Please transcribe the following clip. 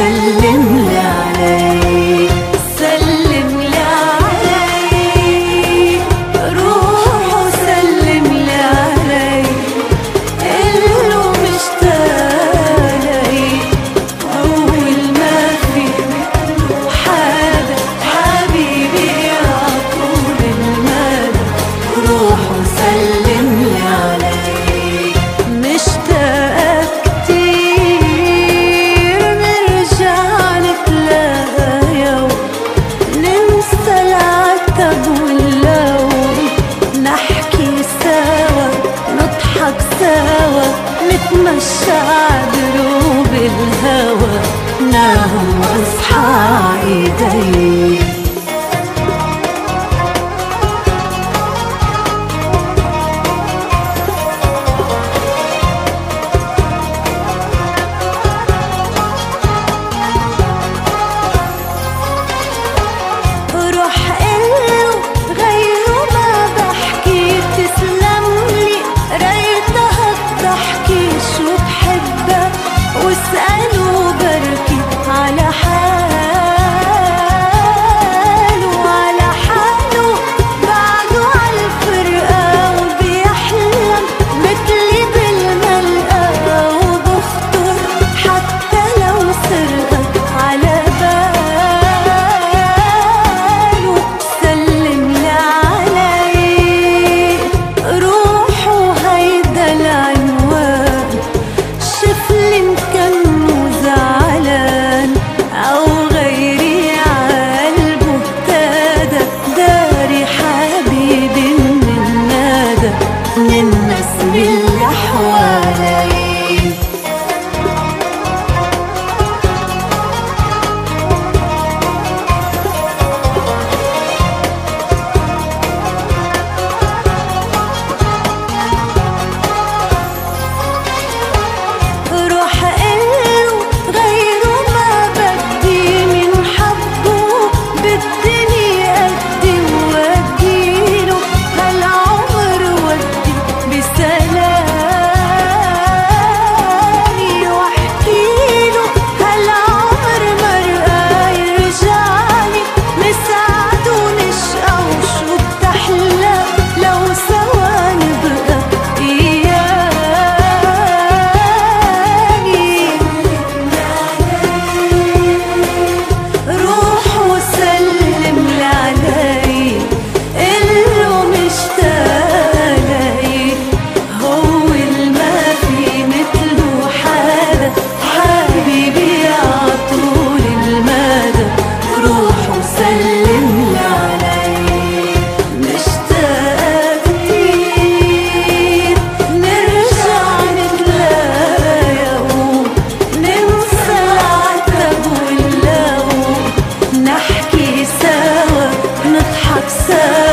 செல்ல مشى دروب الهوى نام واصحى ايدي sen